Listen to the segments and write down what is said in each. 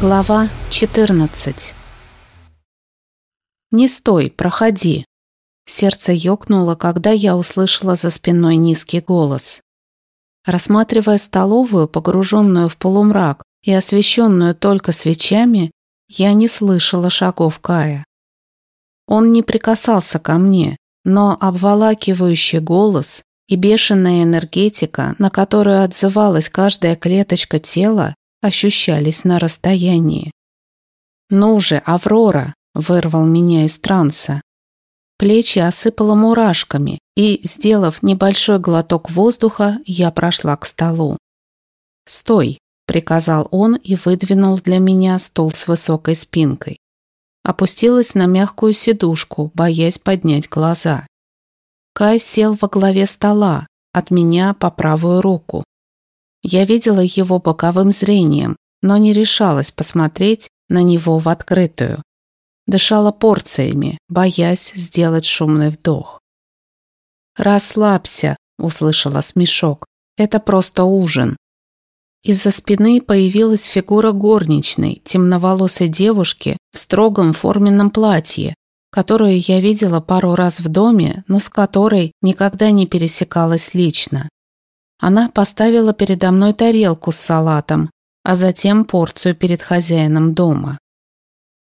Глава 14 «Не стой, проходи!» Сердце ёкнуло, когда я услышала за спиной низкий голос. Рассматривая столовую, погруженную в полумрак и освещенную только свечами, я не слышала шагов Кая. Он не прикасался ко мне, но обволакивающий голос и бешеная энергетика, на которую отзывалась каждая клеточка тела, ощущались на расстоянии. «Ну же, Аврора!» – вырвал меня из транса. Плечи осыпало мурашками, и, сделав небольшой глоток воздуха, я прошла к столу. «Стой!» – приказал он и выдвинул для меня стул с высокой спинкой. Опустилась на мягкую сидушку, боясь поднять глаза. Кай сел во главе стола, от меня по правую руку. Я видела его боковым зрением, но не решалась посмотреть на него в открытую. Дышала порциями, боясь сделать шумный вдох. «Расслабься», – услышала смешок. «Это просто ужин». Из-за спины появилась фигура горничной, темноволосой девушки в строгом форменном платье, которую я видела пару раз в доме, но с которой никогда не пересекалась лично. Она поставила передо мной тарелку с салатом, а затем порцию перед хозяином дома.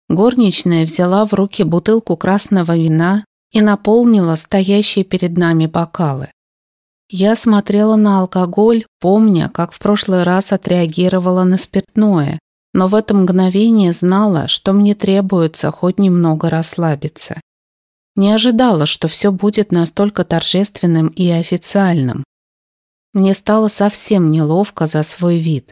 Горничная взяла в руки бутылку красного вина и наполнила стоящие перед нами бокалы. Я смотрела на алкоголь, помня, как в прошлый раз отреагировала на спиртное, но в это мгновение знала, что мне требуется хоть немного расслабиться. Не ожидала, что все будет настолько торжественным и официальным. Мне стало совсем неловко за свой вид.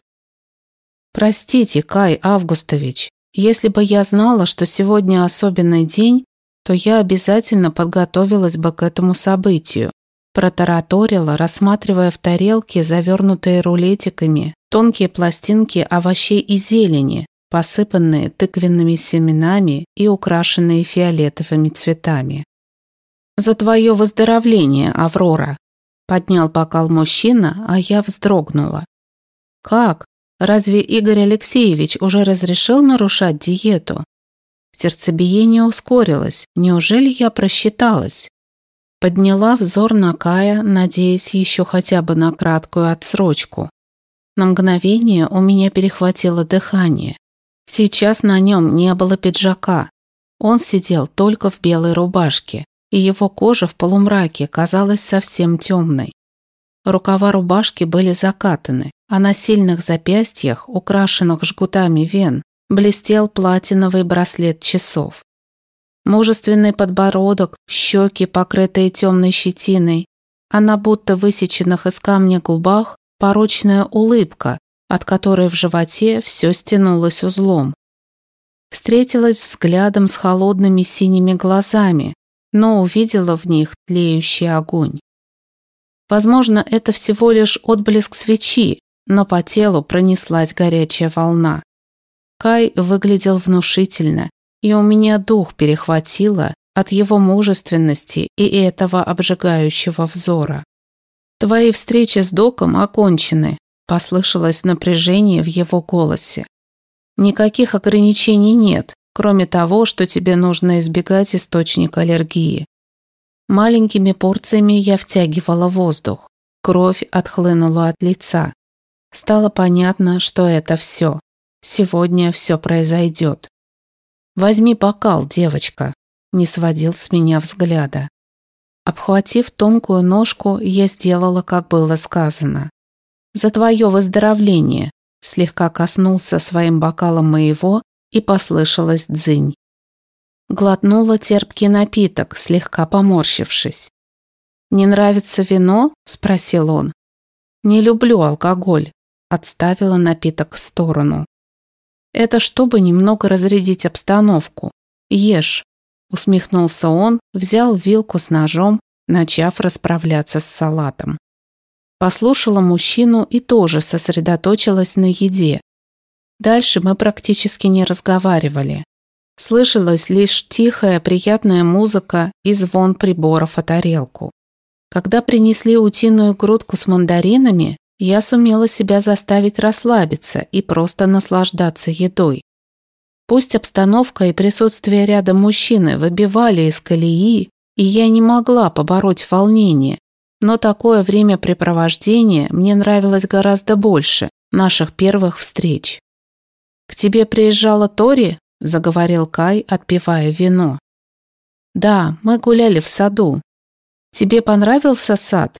«Простите, Кай Августович, если бы я знала, что сегодня особенный день, то я обязательно подготовилась бы к этому событию», протараторила, рассматривая в тарелке, завернутые рулетиками, тонкие пластинки овощей и зелени, посыпанные тыквенными семенами и украшенные фиолетовыми цветами. «За твое выздоровление, Аврора!» Поднял бокал мужчина, а я вздрогнула. «Как? Разве Игорь Алексеевич уже разрешил нарушать диету?» Сердцебиение ускорилось. Неужели я просчиталась? Подняла взор на Кая, надеясь еще хотя бы на краткую отсрочку. На мгновение у меня перехватило дыхание. Сейчас на нем не было пиджака. Он сидел только в белой рубашке и его кожа в полумраке казалась совсем темной. Рукава рубашки были закатаны, а на сильных запястьях, украшенных жгутами вен, блестел платиновый браслет часов. Мужественный подбородок, щеки, покрытые темной щетиной, а на будто высеченных из камня губах порочная улыбка, от которой в животе все стянулось узлом. Встретилась взглядом с холодными синими глазами, но увидела в них тлеющий огонь. Возможно, это всего лишь отблеск свечи, но по телу пронеслась горячая волна. Кай выглядел внушительно, и у меня дух перехватило от его мужественности и этого обжигающего взора. «Твои встречи с доком окончены», – послышалось напряжение в его голосе. «Никаких ограничений нет, кроме того, что тебе нужно избегать источника аллергии. Маленькими порциями я втягивала воздух. Кровь отхлынула от лица. Стало понятно, что это все. Сегодня все произойдет. «Возьми бокал, девочка», – не сводил с меня взгляда. Обхватив тонкую ножку, я сделала, как было сказано. «За твое выздоровление», – слегка коснулся своим бокалом моего и послышалась дзынь. Глотнула терпкий напиток, слегка поморщившись. «Не нравится вино?» – спросил он. «Не люблю алкоголь», – отставила напиток в сторону. «Это чтобы немного разрядить обстановку. Ешь», – усмехнулся он, взял вилку с ножом, начав расправляться с салатом. Послушала мужчину и тоже сосредоточилась на еде, Дальше мы практически не разговаривали. Слышалась лишь тихая, приятная музыка и звон приборов о тарелку. Когда принесли утиную грудку с мандаринами, я сумела себя заставить расслабиться и просто наслаждаться едой. Пусть обстановка и присутствие рядом мужчины выбивали из колеи, и я не могла побороть волнение, но такое времяпрепровождение мне нравилось гораздо больше наших первых встреч. «К тебе приезжала Тори?» – заговорил Кай, отпивая вино. «Да, мы гуляли в саду. Тебе понравился сад?»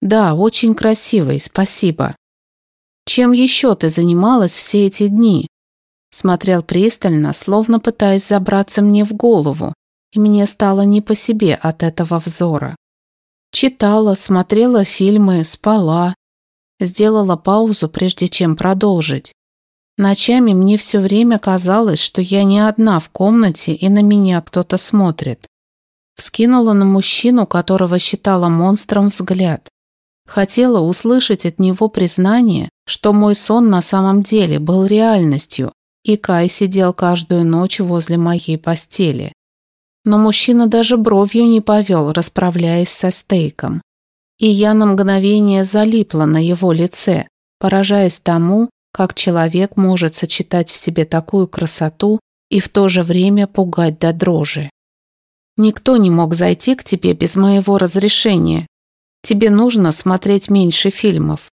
«Да, очень красивый, спасибо». «Чем еще ты занималась все эти дни?» Смотрел пристально, словно пытаясь забраться мне в голову, и мне стало не по себе от этого взора. Читала, смотрела фильмы, спала. Сделала паузу, прежде чем продолжить. Ночами мне все время казалось, что я не одна в комнате и на меня кто-то смотрит. Вскинула на мужчину, которого считала монстром, взгляд. Хотела услышать от него признание, что мой сон на самом деле был реальностью, и Кай сидел каждую ночь возле моей постели. Но мужчина даже бровью не повел, расправляясь со стейком. И я на мгновение залипла на его лице, поражаясь тому, как человек может сочетать в себе такую красоту и в то же время пугать до дрожи. Никто не мог зайти к тебе без моего разрешения. Тебе нужно смотреть меньше фильмов.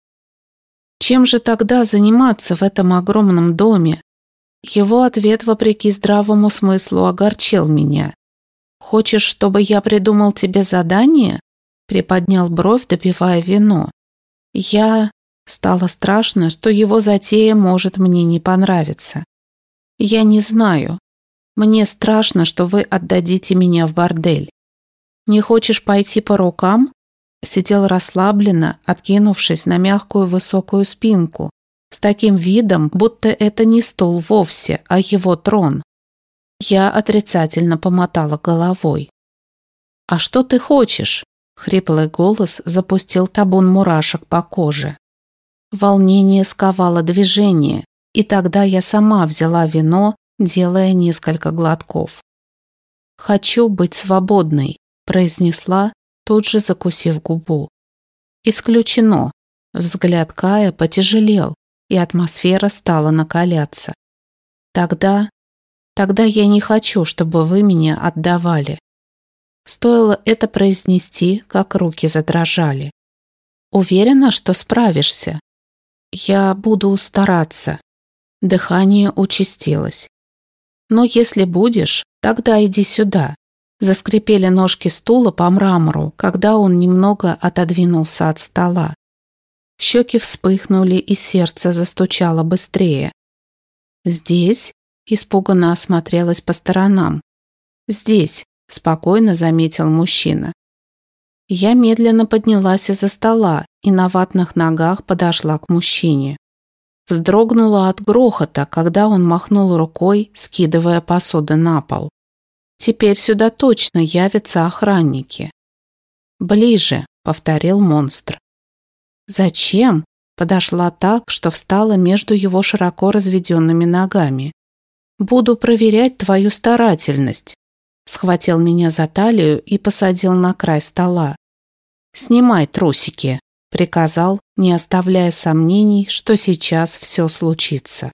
Чем же тогда заниматься в этом огромном доме? Его ответ, вопреки здравому смыслу, огорчил меня. «Хочешь, чтобы я придумал тебе задание?» Приподнял бровь, допивая вино. Я... Стало страшно, что его затея может мне не понравиться. Я не знаю. Мне страшно, что вы отдадите меня в бордель. Не хочешь пойти по рукам? Сидел расслабленно, откинувшись на мягкую высокую спинку, с таким видом, будто это не стул вовсе, а его трон. Я отрицательно помотала головой. «А что ты хочешь?» Хриплый голос запустил табун мурашек по коже. Волнение сковало движение, и тогда я сама взяла вино, делая несколько глотков. «Хочу быть свободной», – произнесла, тут же закусив губу. «Исключено». Взгляд Кая потяжелел, и атмосфера стала накаляться. Тогда... Тогда я не хочу, чтобы вы меня отдавали. Стоило это произнести, как руки задрожали. Уверена, что справишься. Я буду стараться. Дыхание участилось. Но если будешь, тогда иди сюда. Заскрипели ножки стула по мрамору, когда он немного отодвинулся от стола. Щеки вспыхнули, и сердце застучало быстрее. «Здесь?» – испуганно осмотрелась по сторонам. «Здесь», – спокойно заметил мужчина. Я медленно поднялась из-за стола и на ватных ногах подошла к мужчине. Вздрогнула от грохота, когда он махнул рукой, скидывая посуды на пол. Теперь сюда точно явятся охранники. «Ближе», — повторил монстр. «Зачем?» Подошла так, что встала между его широко разведенными ногами. «Буду проверять твою старательность», схватил меня за талию и посадил на край стола. «Снимай трусики», — приказал, не оставляя сомнений, что сейчас все случится.